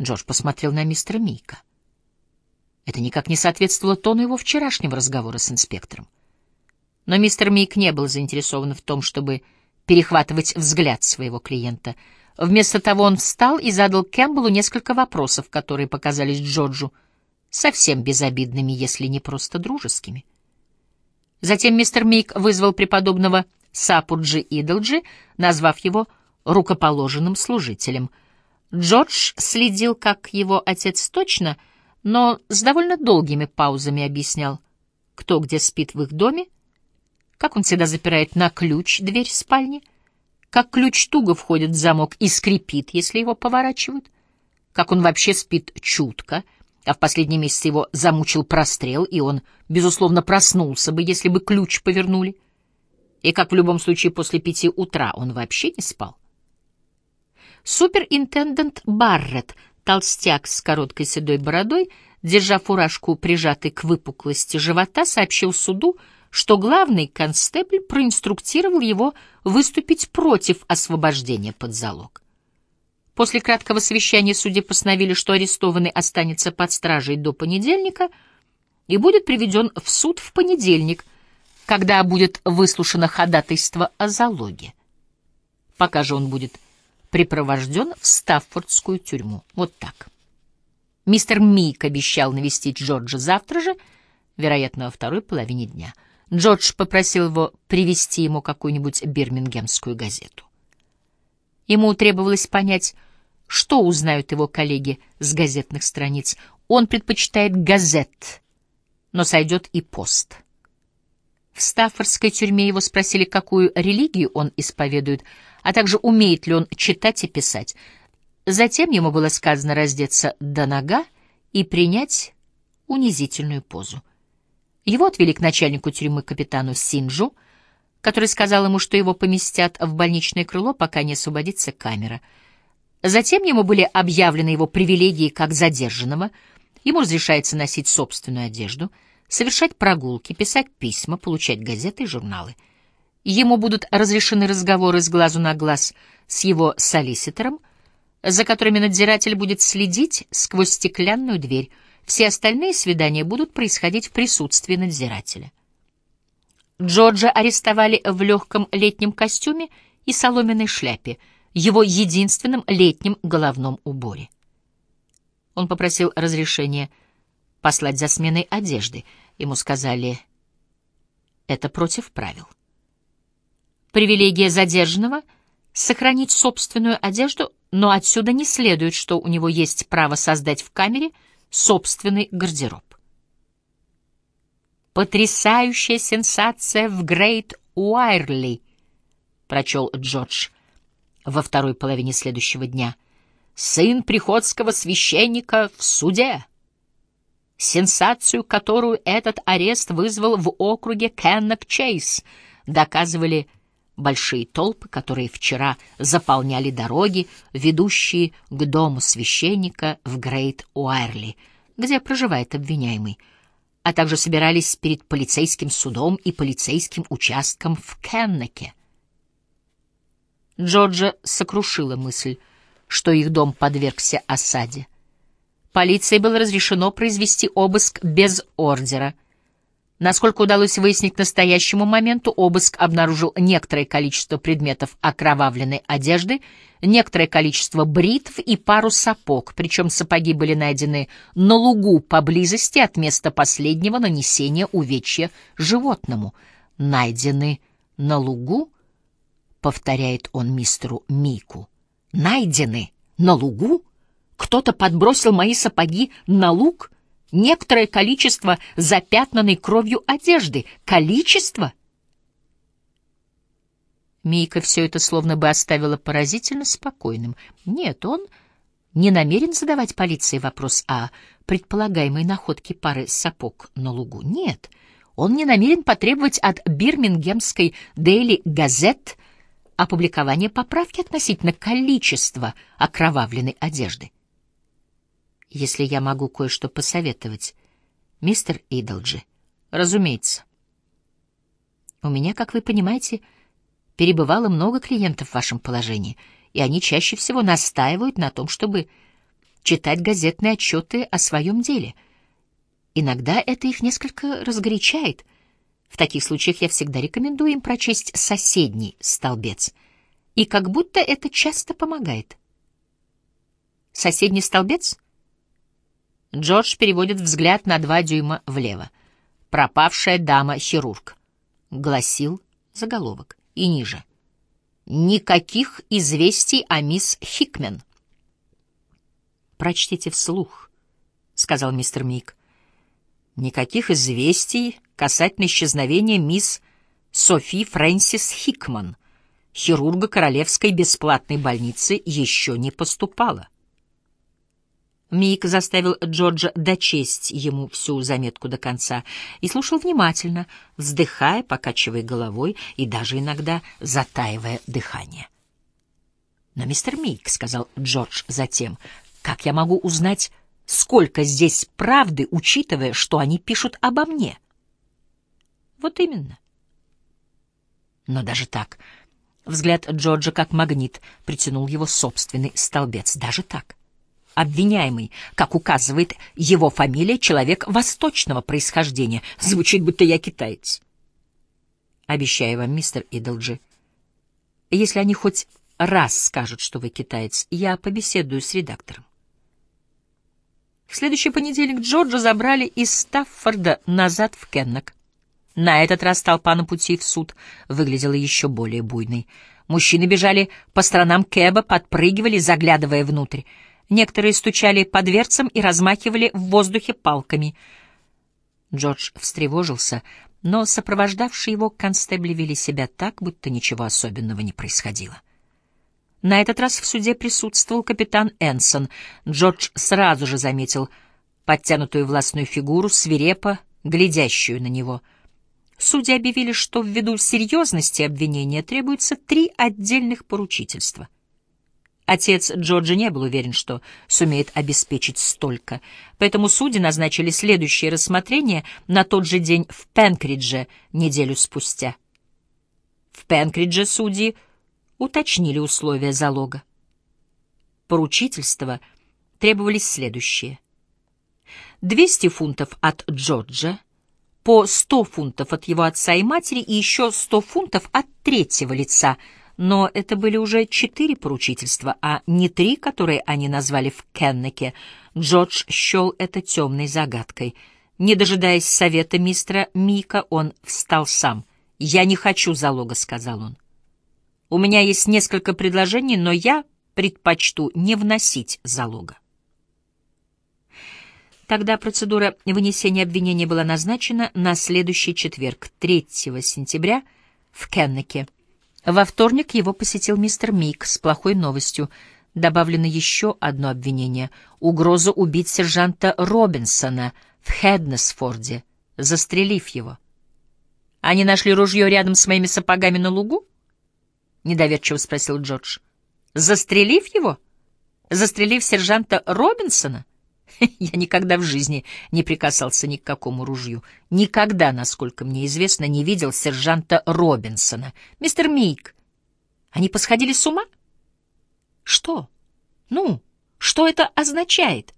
Джордж посмотрел на мистера Мика. Это никак не соответствовало тону его вчерашнего разговора с инспектором. Но мистер Мик не был заинтересован в том, чтобы перехватывать взгляд своего клиента. Вместо того он встал и задал Кэмпбеллу несколько вопросов, которые показались Джорджу совсем безобидными, если не просто дружескими. Затем мистер Мик вызвал преподобного Сапуджи Идолджи, назвав его рукоположенным служителем. Джордж следил, как его отец точно, но с довольно долгими паузами объяснял, кто где спит в их доме, как он всегда запирает на ключ дверь спальни, как ключ туго входит в замок и скрипит, если его поворачивают, как он вообще спит чутко, а в последний месяц его замучил прострел, и он, безусловно, проснулся бы, если бы ключ повернули, и как в любом случае после пяти утра он вообще не спал. Суперинтендент Барретт, толстяк с короткой седой бородой, держа фуражку, прижатой к выпуклости живота, сообщил суду, что главный констебль проинструктировал его выступить против освобождения под залог. После краткого совещания судьи постановили, что арестованный останется под стражей до понедельника и будет приведен в суд в понедельник, когда будет выслушано ходатайство о залоге. Пока же он будет припровожден в Стаффордскую тюрьму. Вот так. Мистер Мик обещал навестить Джорджа завтра же, вероятно, во второй половине дня. Джордж попросил его привезти ему какую-нибудь бирмингемскую газету. Ему требовалось понять, что узнают его коллеги с газетных страниц. Он предпочитает газет, но сойдет и пост. В Стаффордской тюрьме его спросили, какую религию он исповедует, а также умеет ли он читать и писать. Затем ему было сказано раздеться до нога и принять унизительную позу. Его отвели к начальнику тюрьмы капитану Синджу, который сказал ему, что его поместят в больничное крыло, пока не освободится камера. Затем ему были объявлены его привилегии как задержанного. Ему разрешается носить собственную одежду, совершать прогулки, писать письма, получать газеты и журналы. Ему будут разрешены разговоры с глазу на глаз с его солиситором, за которыми надзиратель будет следить сквозь стеклянную дверь. Все остальные свидания будут происходить в присутствии надзирателя. Джорджа арестовали в легком летнем костюме и соломенной шляпе, его единственном летнем головном уборе. Он попросил разрешения послать за сменой одежды. Ему сказали, это против правил. Привилегия задержанного — сохранить собственную одежду, но отсюда не следует, что у него есть право создать в камере собственный гардероб. «Потрясающая сенсация в Грейт Уайрли», — прочел Джордж во второй половине следующего дня. «Сын приходского священника в суде». Сенсацию, которую этот арест вызвал в округе Кеннок-Чейз, доказывали большие толпы, которые вчера заполняли дороги, ведущие к дому священника в Грейт-Уайрли, где проживает обвиняемый а также собирались перед полицейским судом и полицейским участком в Кеннеке. Джорджа сокрушила мысль, что их дом подвергся осаде. Полиции было разрешено произвести обыск без ордера — Насколько удалось выяснить к настоящему моменту, обыск обнаружил некоторое количество предметов окровавленной одежды, некоторое количество бритв и пару сапог, причем сапоги были найдены на лугу поблизости от места последнего нанесения увечья животному. «Найдены на лугу?» — повторяет он мистеру Мику. «Найдены на лугу? Кто-то подбросил мои сапоги на луг?» некоторое количество запятнанной кровью одежды. Количество? Мика все это словно бы оставила поразительно спокойным. Нет, он не намерен задавать полиции вопрос о предполагаемой находке пары сапог на лугу. Нет, он не намерен потребовать от бирмингемской Daily Gazette опубликования поправки относительно количества окровавленной одежды если я могу кое-что посоветовать, мистер Идолджи. Разумеется. У меня, как вы понимаете, перебывало много клиентов в вашем положении, и они чаще всего настаивают на том, чтобы читать газетные отчеты о своем деле. Иногда это их несколько разгорячает. В таких случаях я всегда рекомендую им прочесть соседний столбец. И как будто это часто помогает. Соседний столбец? Джордж переводит взгляд на два дюйма влево. «Пропавшая дама-хирург», — гласил заголовок. И ниже. «Никаких известий о мисс Хикмен». «Прочтите вслух», — сказал мистер Мик. «Никаких известий касательно исчезновения мисс Софи Фрэнсис Хикман, хирурга Королевской бесплатной больницы, еще не поступало». Мик заставил Джорджа дочесть ему всю заметку до конца и слушал внимательно, вздыхая, покачивая головой и даже иногда затаивая дыхание. «Но, мистер Мик, — сказал Джордж затем, — как я могу узнать, сколько здесь правды, учитывая, что они пишут обо мне?» «Вот именно». Но даже так... Взгляд Джорджа, как магнит, притянул его собственный столбец. Даже так. — обвиняемый, как указывает его фамилия, человек восточного происхождения. Звучит, будто я китаец. Обещаю вам, мистер Идолджи, если они хоть раз скажут, что вы китаец, я побеседую с редактором. В следующий понедельник Джорджа забрали из Стаффорда назад в Кеннек. На этот раз толпа на пути в суд выглядела еще более буйной. Мужчины бежали по сторонам Кэба, подпрыгивали, заглядывая внутрь. Некоторые стучали по дверцам и размахивали в воздухе палками. Джордж встревожился, но сопровождавшие его констебли вели себя так, будто ничего особенного не происходило. На этот раз в суде присутствовал капитан Энсон. Джордж сразу же заметил подтянутую властную фигуру, свирепо глядящую на него. Судьи объявили, что ввиду серьезности обвинения требуется три отдельных поручительства. Отец Джорджа не был уверен, что сумеет обеспечить столько, поэтому судьи назначили следующее рассмотрение на тот же день в Пенкридже неделю спустя. В Пенкридже судьи уточнили условия залога. Поручительства требовались следующие. 200 фунтов от Джорджа, по 100 фунтов от его отца и матери и еще 100 фунтов от третьего лица — но это были уже четыре поручительства, а не три, которые они назвали в Кеннеке. Джордж счел это темной загадкой. Не дожидаясь совета мистера Мика, он встал сам. «Я не хочу залога», — сказал он. «У меня есть несколько предложений, но я предпочту не вносить залога». Тогда процедура вынесения обвинения была назначена на следующий четверг, 3 сентября, в Кеннеке. Во вторник его посетил мистер Мик с плохой новостью. Добавлено еще одно обвинение — угроза убить сержанта Робинсона в Хеднесфорде, застрелив его. «Они нашли ружье рядом с моими сапогами на лугу?» — недоверчиво спросил Джордж. «Застрелив его? Застрелив сержанта Робинсона?» Я никогда в жизни не прикасался ни к какому ружью. Никогда, насколько мне известно, не видел сержанта Робинсона. Мистер Мик, они посходили с ума? Что? Ну, что это означает?